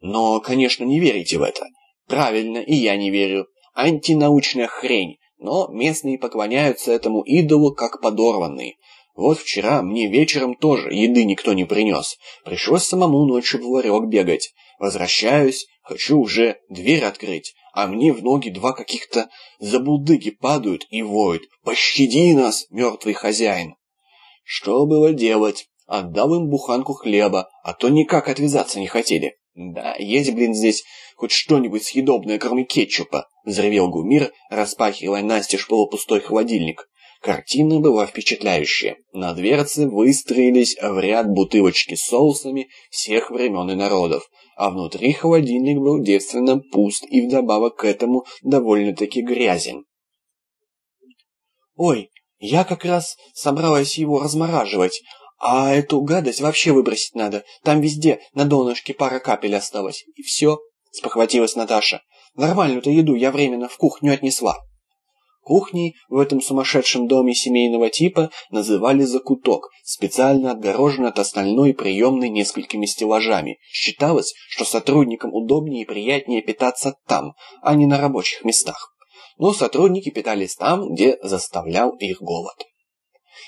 «Но, конечно, не верите в это. Правильно, и я не верю. Антинаучная хрень. Но местные поклоняются этому идолу как подорванные. Вот вчера мне вечером тоже еды никто не принес. Пришлось самому ночью в ларек бегать. Возвращаюсь, хочу уже дверь открыть, а мне в ноги два каких-то забулдыги падают и воют. «Пощади нас, мертвый хозяин!» Что было делать? Отдал им буханку хлеба, а то никак отвязаться не хотели. Да, есть, блин, здесь хоть что-нибудь съедобное, кроме кетчупа!» — взревел Гумир, распахивая настежь полупустой холодильник. Картина была впечатляющая. На дверце выстроились в ряд бутылочки с соусами всех времен и народов, а внутри холодильник был девственно пуст и вдобавок к этому довольно-таки грязен. «Ой, я как раз собралась его размораживать, а эту гадость вообще выбросить надо. Там везде на донышке пара капель осталось, и все» спохватилась Наташа. «Нормальную-то еду я временно в кухню отнесла». Кухней в этом сумасшедшем доме семейного типа называли закуток, специально отгороженный от остальной приемной несколькими стеллажами. Считалось, что сотрудникам удобнее и приятнее питаться там, а не на рабочих местах. Но сотрудники питались там, где заставлял их голод.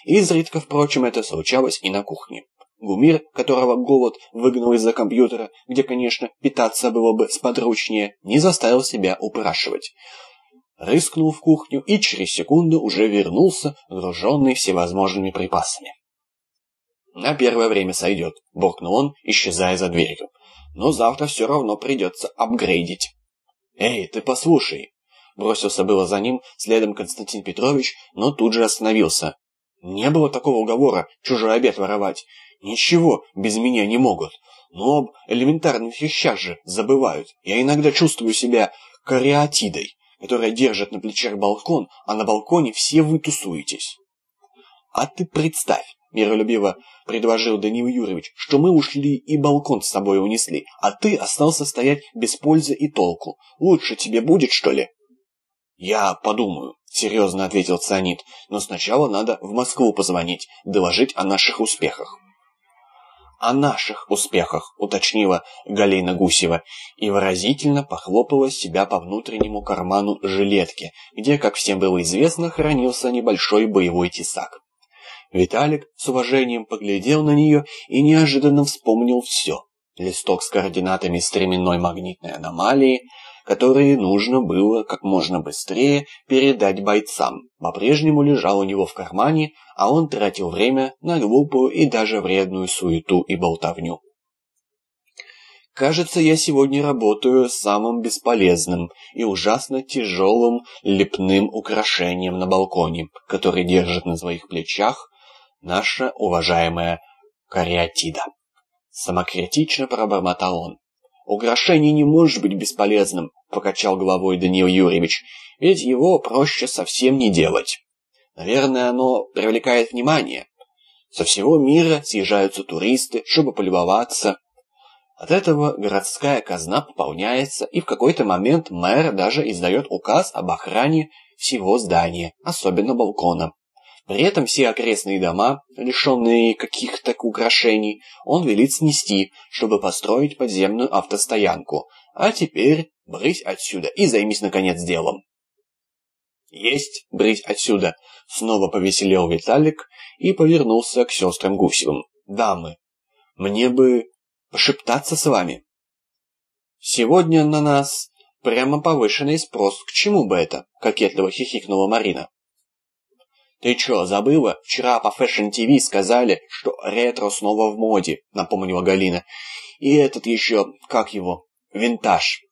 Изредка, впрочем, это случалось и на кухне. Гумир, которого голод выгнал из-за компьютера, где, конечно, питаться было бы сподручнее, не заставил себя упрашивать. Рыскнул в кухню и через секунду уже вернулся, груженный всевозможными припасами. «На первое время сойдет», — буркнул он, исчезая за дверью. «Но завтра все равно придется апгрейдить». «Эй, ты послушай!» Бросился было за ним следом Константин Петрович, но тут же остановился. «Не было такого уговора чужой обед воровать. Ничего без меня не могут. Но об элементарных вещах же забывают. Я иногда чувствую себя кариатидой, которая держит на плечах балкон, а на балконе все вы тусуетесь. А ты представь, миролюбиво предложил Даниил Юрьевич, что мы ушли и балкон с собой унесли, а ты остался стоять без пользы и толку. Лучше тебе будет, что ли? Я подумаю, серьезно ответил Цианид, но сначала надо в Москву позвонить, доложить о наших успехах. О наших успехах», — уточнила Галина Гусева и выразительно похлопала себя по внутреннему карману жилетки, где, как всем было известно, хранился небольшой боевой тесак. Виталик с уважением поглядел на нее и неожиданно вспомнил все. Листок с координатами стременной магнитной аномалии, которые нужно было как можно быстрее передать бойцам, по-прежнему лежал у него в кармане, а он тратил время на глупую и даже вредную суету и болтовню. Кажется, я сегодня работаю самым бесполезным и ужасно тяжелым лепным украшением на балконе, который держит на своих плечах наша уважаемая кариатида. Самокритично пробормотал он. «Украшение не может быть бесполезным», — покачал головой Даниил Юрьевич, «ведь его проще совсем не делать. Наверное, оно привлекает внимание. Со всего мира съезжаются туристы, чтобы полюбоваться. От этого городская казна пополняется, и в какой-то момент мэр даже издает указ об охране всего здания, особенно балкона. При этом все окрестные дома, лишенные каких-то украшений, он велит снести, чтобы построить подземную автостоянку. А теперь брысь отсюда и займись, наконец, делом. «Есть, брысь отсюда!» Снова повеселел Виталик и повернулся к сестрам Гусевым. «Дамы, мне бы пошептаться с вами. Сегодня на нас прямо повышенный спрос. К чему бы это?» — кокетливо хихикнула Марина. «Ты чё, забыла? Вчера по Fashion TV сказали, что ретро снова в моде», — напомнила Галина. «И этот еще, как его, винтаж».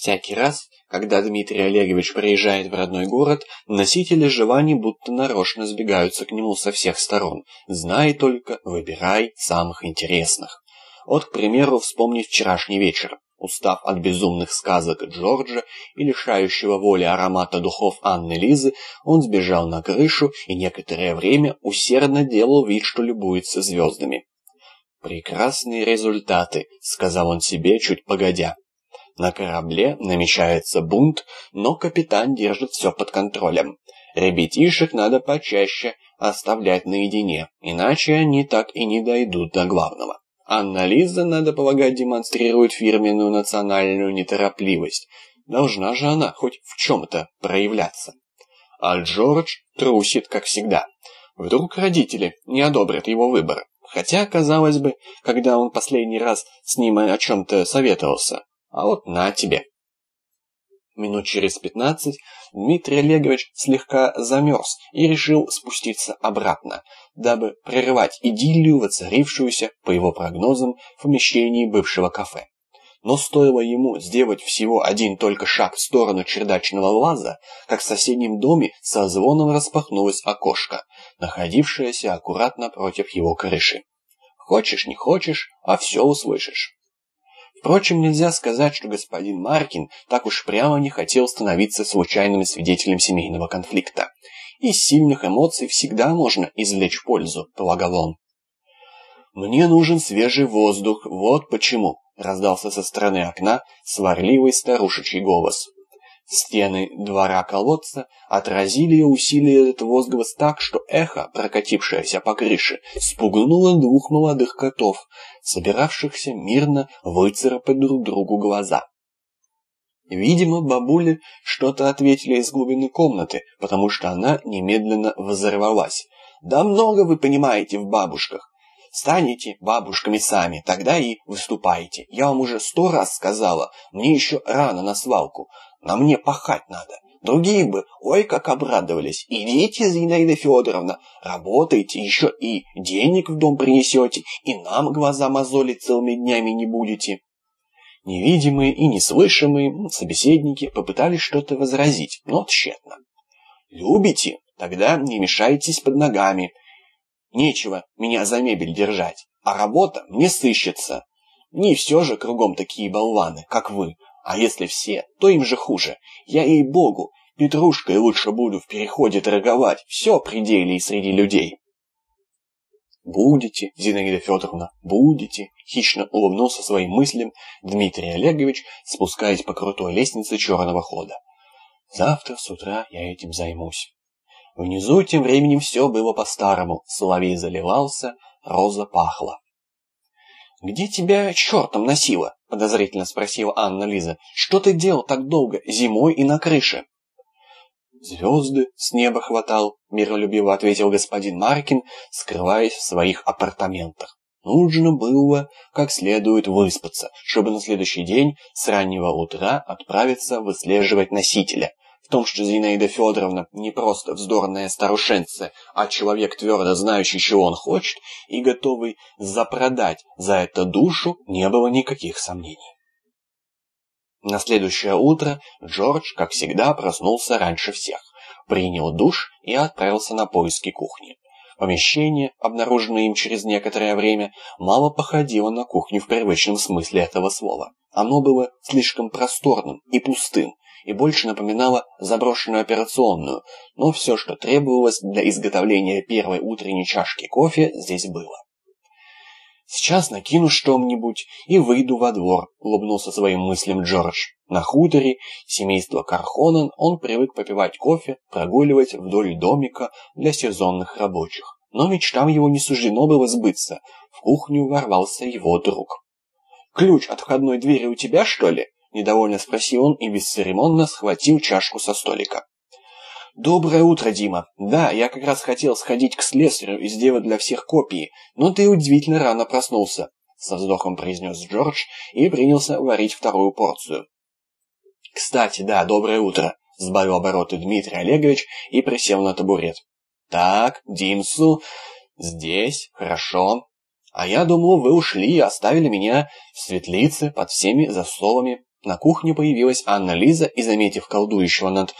Всякий раз, когда Дмитрий Олегович приезжает в родной город, носители желаний будто нарочно сбегаются к нему со всех сторон. Знай только, выбирай самых интересных. Вот, к примеру, вспомни вчерашний вечер. Устав от безумных сказок Джорджа и лишающего воли аромата духов Анны Лизы, он сбежал на крышу и некоторое время усердно делал вид, что любуется звездами. «Прекрасные результаты», — сказал он себе чуть погодя. На корабле намечается бунт, но капитан держит все под контролем. Ребятишек надо почаще оставлять наедине, иначе они так и не дойдут до главного. Анна-Лиза, надо полагать, демонстрирует фирменную национальную неторопливость. Должна же она хоть в чем-то проявляться. А Джордж трусит, как всегда. Вдруг родители не одобрят его выбор. Хотя, казалось бы, когда он последний раз с ним о чем-то советовался, а вот на тебе. Минут через пятнадцать Дмитрий Олегович слегка замерз и решил спуститься обратно, дабы прервать идиллию, воцарившуюся, по его прогнозам, в помещении бывшего кафе. Но стоило ему сделать всего один только шаг в сторону чердачного лаза, как в соседнем доме со звоном распахнулось окошко, находившееся аккуратно против его крыши. Хочешь, не хочешь, а все услышишь. Впрочем, нельзя сказать, что господин Маркин так уж прямо не хотел становиться случайным свидетелем семейного конфликта. Из сильных эмоций всегда можно извлечь пользу, полагал он. «Мне нужен свежий воздух, вот почему», — раздался со стороны окна сварливый старушечий голос. Стены двора колодца отразили усилие этот возглас так, что эхо, прокатившееся по крыше, спугнуло двух молодых котов, собиравшихся мирно выцарапать друг другу глаза. Видимо, бабуле что-то ответили из глубины комнаты, потому что она немедленно взорвалась. «Да много вы понимаете в бабушках. Станете бабушками сами, тогда и выступайте. Я вам уже сто раз сказала, мне еще рано на свалку. На мне пахать надо. Другие бы, ой, как обрадовались. Идите, Зинаида Федоровна, работайте, еще и денег в дом принесете, и нам глаза мозолить целыми днями не будете. Невидимые и неслышимые собеседники попытались что-то возразить, но тщетно. «Любите? Тогда не мешайтесь под ногами. Нечего меня за мебель держать, а работа мне сыщется. Не все же кругом такие болваны, как вы, а если все, то им же хуже. Я ей-богу, петрушкой лучше буду в переходе торговать. Все пределе и среди людей. «Будете, Зинаида Федоровна, будете!» Хищно улыбнулся своим мыслям Дмитрий Олегович, спускаясь по крутой лестнице черного хода. «Завтра с утра я этим займусь». Внизу тем временем все было по-старому. Соловей заливался, роза пахла. «Где тебя чертом носило?» — подозрительно спросила Анна Лиза. «Что ты делал так долго, зимой и на крыше?» «Звезды с неба хватал», — миролюбиво ответил господин Маркин, скрываясь в своих апартаментах. Нужно было как следует выспаться, чтобы на следующий день с раннего утра отправиться выслеживать носителя, в том, что Зинаида Федоровна не просто вздорная старушенция, а человек, твердо знающий, чего он хочет, и готовый запродать за это душу, не было никаких сомнений. На следующее утро Джордж, как всегда, проснулся раньше всех, принял душ и отправился на поиски кухни. Помещение, обнаруженное им через некоторое время, мало походило на кухню в привычном смысле этого слова. Оно было слишком просторным и пустым, и больше напоминала заброшенную операционную, но все, что требовалось для изготовления первой утренней чашки кофе, здесь было. «Сейчас накину что-нибудь и выйду во двор», — улыбнулся своим мыслям Джордж. На хуторе семейства Кархонен он привык попивать кофе, прогуливать вдоль домика для сезонных рабочих. Но мечтам его не суждено было сбыться. В кухню ворвался его друг. «Ключ от входной двери у тебя, что ли?» Недовольно спросил он и бесцеремонно схватил чашку со столика. «Доброе утро, Дима. Да, я как раз хотел сходить к слесарю и сделать для всех копии, но ты удивительно рано проснулся», — со вздохом произнес Джордж и принялся варить вторую порцию. «Кстати, да, доброе утро», — сбавил обороты Дмитрий Олегович и присел на табурет. «Так, Димсу, здесь, хорошо. А я думал, вы ушли и оставили меня в светлице под всеми засовами на кухне появилась Анна Лиза и, заметив колдующего над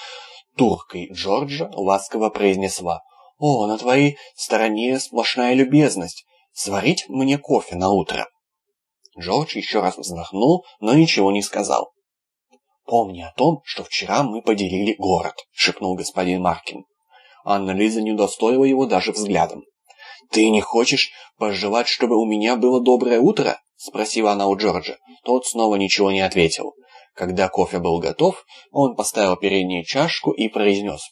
туркой Джорджа, ласково произнесла «О, на твоей стороне сплошная любезность. Сварить мне кофе на утро». Джордж еще раз вздохнул, но ничего не сказал. «Помни о том, что вчера мы поделили город», — шепнул господин Маркин. Анна Лиза не удостоила его даже взглядом. «Ты не хочешь пожелать, чтобы у меня было доброе утро?» — спросила она у Джорджа. Тот снова ничего не ответил. Когда кофе был готов, он поставил перед ней чашку и произнес.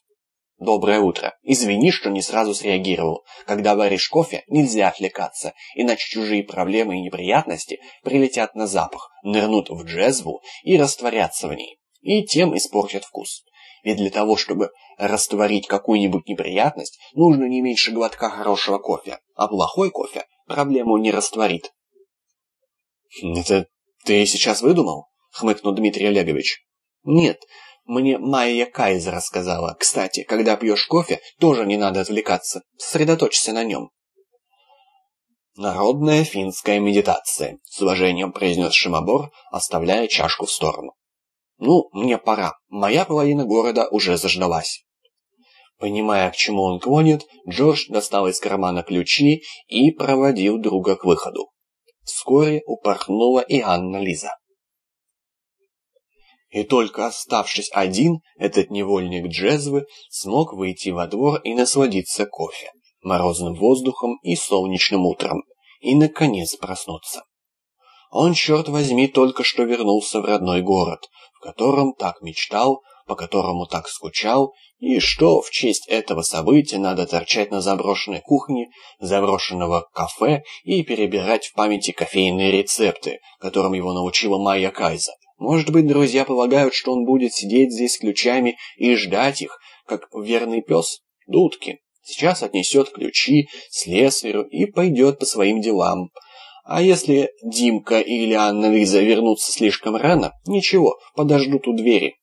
«Доброе утро. Извини, что не сразу среагировал. Когда варишь кофе, нельзя отвлекаться, иначе чужие проблемы и неприятности прилетят на запах, нырнут в джезву и растворятся в ней. И тем испортят вкус. Ведь для того, чтобы растворить какую-нибудь неприятность, нужно не меньше глотка хорошего кофе, а плохой кофе проблему не растворит. «Это ты сейчас выдумал?» — хмыкнул Дмитрий Олегович. «Нет, мне Майя Кайзер рассказала. Кстати, когда пьешь кофе, тоже не надо отвлекаться. Сосредоточься на нем». «Народная финская медитация», — с уважением произнес Шимобор, оставляя чашку в сторону. «Ну, мне пора. Моя половина города уже заждалась». Понимая, к чему он клонит, Джордж достал из кармана ключи и проводил друга к выходу. Вскоре упорхнула и Анна Лиза. И только оставшись один, этот невольник джезвы смог выйти во двор и насладиться кофе, морозным воздухом и солнечным утром, и, наконец, проснуться. Он, черт возьми, только что вернулся в родной город, в котором так мечтал, по которому так скучал и что в честь этого события надо торчать на заброшенной кухне заброшенного кафе и перебирать в памяти кофейные рецепты, которым его научила Майя Кайза. Может быть, друзья полагают, что он будет сидеть здесь с ключами и ждать их, как верный пес дудки. Сейчас отнесет ключи слесарю и пойдет по своим делам. А если Димка или Анна Лиза вернутся слишком рано, ничего, подождут у двери.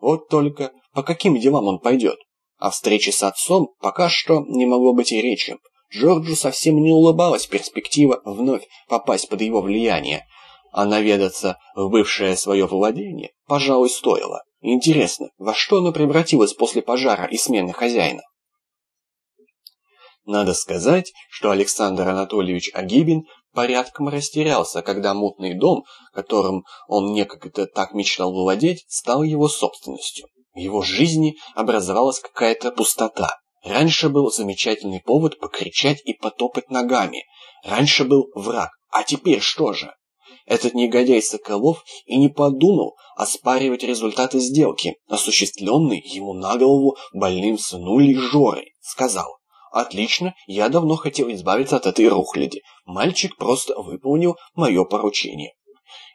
Вот только по каким делам он пойдет? О встрече с отцом пока что не могло быть и речи. Джорджу совсем не улыбалась перспектива вновь попасть под его влияние, а наведаться в бывшее свое владение, пожалуй, стоило. Интересно, во что оно превратилось после пожара и смены хозяина? Надо сказать, что Александр Анатольевич Агибин порядком растерялся, когда мутный дом, которым он некогда так мечтал владеть, стал его собственностью. В его жизни образовалась какая-то пустота. Раньше был замечательный повод покричать и потопать ногами. Раньше был враг. А теперь что же? Этот негодяй Соколов и не подумал оспаривать результаты сделки, осуществленной ему на голову больным сынулей Жорой. Сказал, «Отлично, я давно хотел избавиться от этой рухляди. Мальчик просто выполнил мое поручение».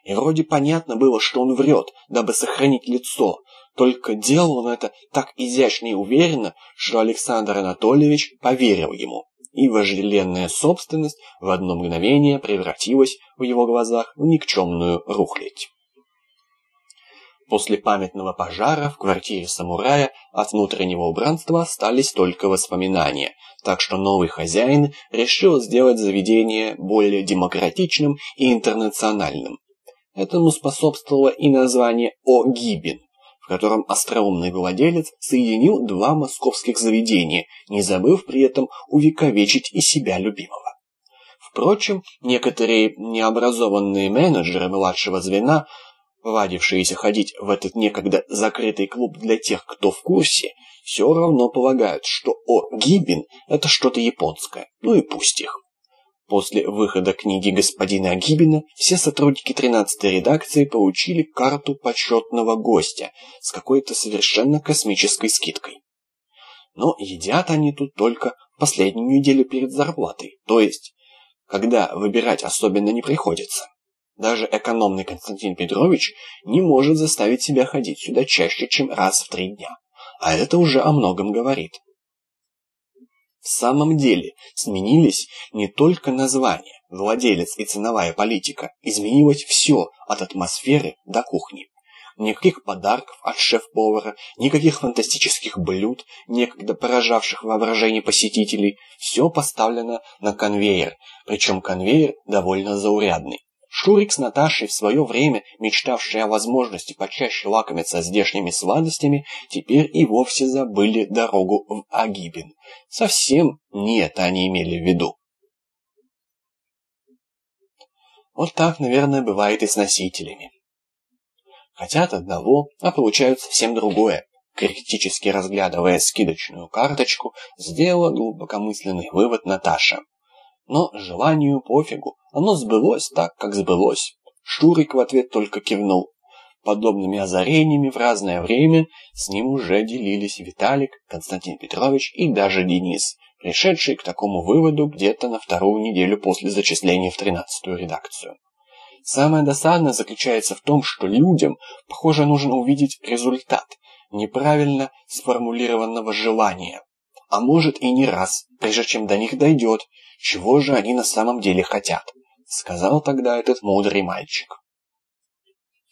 И вроде понятно было, что он врет, дабы сохранить лицо, только делал он это так изящно и уверенно, что Александр Анатольевич поверил ему и вожделенная собственность в одно мгновение превратилась в его глазах в никчемную рухлядь. После памятного пожара в квартире самурая от внутреннего убранства остались только воспоминания, так что новый хозяин решил сделать заведение более демократичным и интернациональным. Этому способствовало и название «О-Гибин», в котором остроумный владелец соединил два московских заведения, не забыв при этом увековечить и себя любимого. Впрочем, некоторые необразованные менеджеры младшего звена, вадившиеся ходить в этот некогда закрытый клуб для тех, кто в курсе, все равно полагают, что О. Это что-то японское, ну и пусть их. После выхода книги господина Агибина все сотрудники 13-й редакции получили карту почетного гостя с какой-то совершенно космической скидкой. Но едят они тут только последнюю неделю перед зарплатой, то есть, когда выбирать особенно не приходится. Даже экономный Константин Петрович не может заставить себя ходить сюда чаще, чем раз в три дня. А это уже о многом говорит. В самом деле, сменились не только названия, владелец и ценовая политика, изменилось все от атмосферы до кухни. Никаких подарков от шеф-повара, никаких фантастических блюд, некогда поражавших воображение посетителей. Все поставлено на конвейер, причем конвейер довольно заурядный. Шурик с Наташей, в свое время мечтавшие о возможности почаще лакомиться здешними сладостями, теперь и вовсе забыли дорогу в Агибин. Совсем не это они имели в виду. Вот так, наверное, бывает и с носителями. Хотят одного, а получают совсем другое. Критически разглядывая скидочную карточку, сделала глубокомысленный вывод Наташа. Но желанию пофигу, оно сбылось так, как сбылось. Шурик в ответ только кивнул. Подобными озарениями в разное время с ним уже делились Виталик, Константин Петрович и даже Денис, пришедший к такому выводу где-то на вторую неделю после зачисления в тринадцатую редакцию. Самое досадное заключается в том, что людям, похоже, нужно увидеть результат неправильно сформулированного желания. А может и не раз, прежде чем до них дойдет, чего же они на самом деле хотят, сказал тогда этот мудрый мальчик.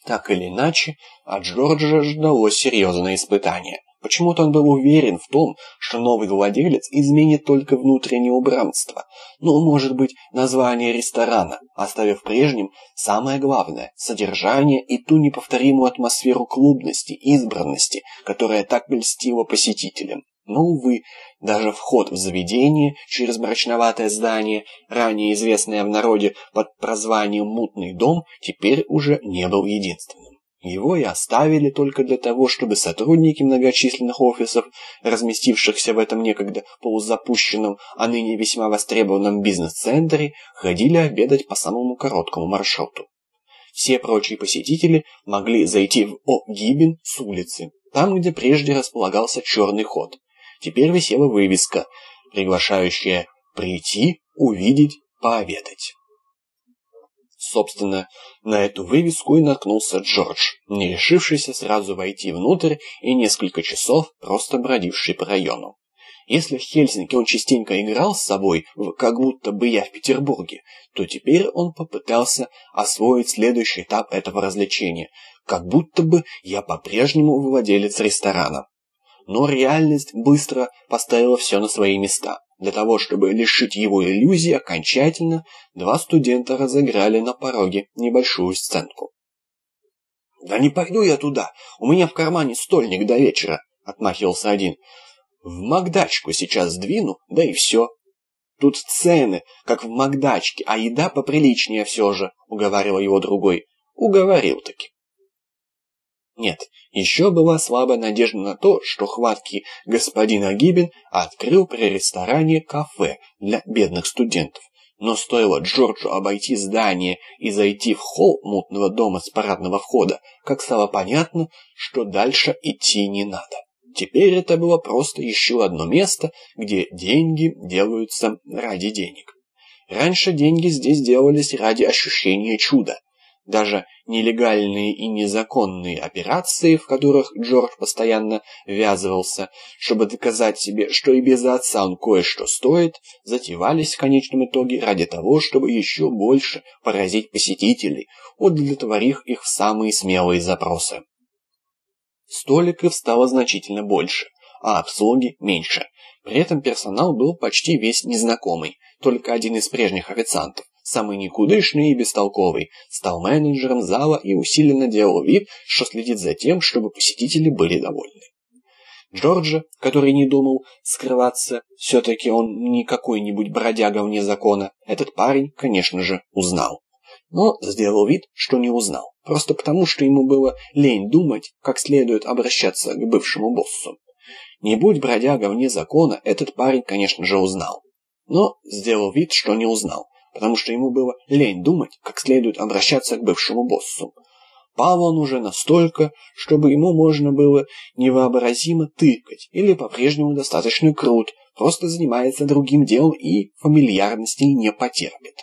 Так или иначе, от Джорджа ждало серьезное испытание. Почему-то он был уверен в том, что новый владелец изменит только внутреннее убранство, ну, может быть, название ресторана, оставив прежним самое главное – содержание и ту неповторимую атмосферу клубности, избранности, которая так льстила посетителям. Но, увы, даже вход в заведение через мрачноватое здание, ранее известное в народе под прозванием «Мутный дом», теперь уже не был единственным. Его и оставили только для того, чтобы сотрудники многочисленных офисов, разместившихся в этом некогда полузапущенном, а ныне весьма востребованном бизнес-центре, ходили обедать по самому короткому маршруту. Все прочие посетители могли зайти в О-Гибин с улицы, там, где прежде располагался черный ход. Теперь висела вывеска, приглашающая прийти, увидеть, пообедать. Собственно, на эту вывеску и наткнулся Джордж, не решившийся сразу войти внутрь и несколько часов просто бродивший по району. Если в Хельсинки он частенько играл с собой, как будто бы я в Петербурге, то теперь он попытался освоить следующий этап этого развлечения, как будто бы я по-прежнему владелец ресторана. Но реальность быстро поставила все на свои места. Для того, чтобы лишить его иллюзии окончательно, два студента разыграли на пороге небольшую сценку. «Да не пойду я туда, у меня в кармане стольник до вечера», — отмахивался один. «В Макдачку сейчас сдвину, да и все». «Тут цены, как в Макдачке, а еда поприличнее все же», — уговаривал его другой. «Уговорил таки». Нет, еще была слабая надежда на то, что хваткий господин Агибин открыл при ресторане кафе для бедных студентов. Но стоило Джорджу обойти здание и зайти в холл мутного дома с парадного входа, как стало понятно, что дальше идти не надо. Теперь это было просто еще одно место, где деньги делаются ради денег. Раньше деньги здесь делались ради ощущения чуда. Даже нелегальные и незаконные операции, в которых Джордж постоянно ввязывался, чтобы доказать себе, что и без отца он кое-что стоит, затевались в конечном итоге ради того, чтобы еще больше поразить посетителей, удовлетворив их в самые смелые запросы. Столиков стало значительно больше, а обслуги меньше. При этом персонал был почти весь незнакомый, только один из прежних официантов, самый никудышный и бестолковый, стал менеджером зала и усиленно делал вид, что следит за тем, чтобы посетители были довольны. Джорджа, который не думал скрываться, все-таки он не какой-нибудь бродяга вне закона, этот парень, конечно же, узнал. Но сделал вид, что не узнал, просто потому, что ему было лень думать, как следует обращаться к бывшему боссу. Не будь бродяга вне закона, этот парень, конечно же, узнал. Но сделал вид, что не узнал, потому что ему было лень думать, как следует обращаться к бывшему боссу. Пал он уже настолько, чтобы ему можно было невообразимо тыкать, или по-прежнему достаточно крут, просто занимается другим делом и фамильярностей не потерпит.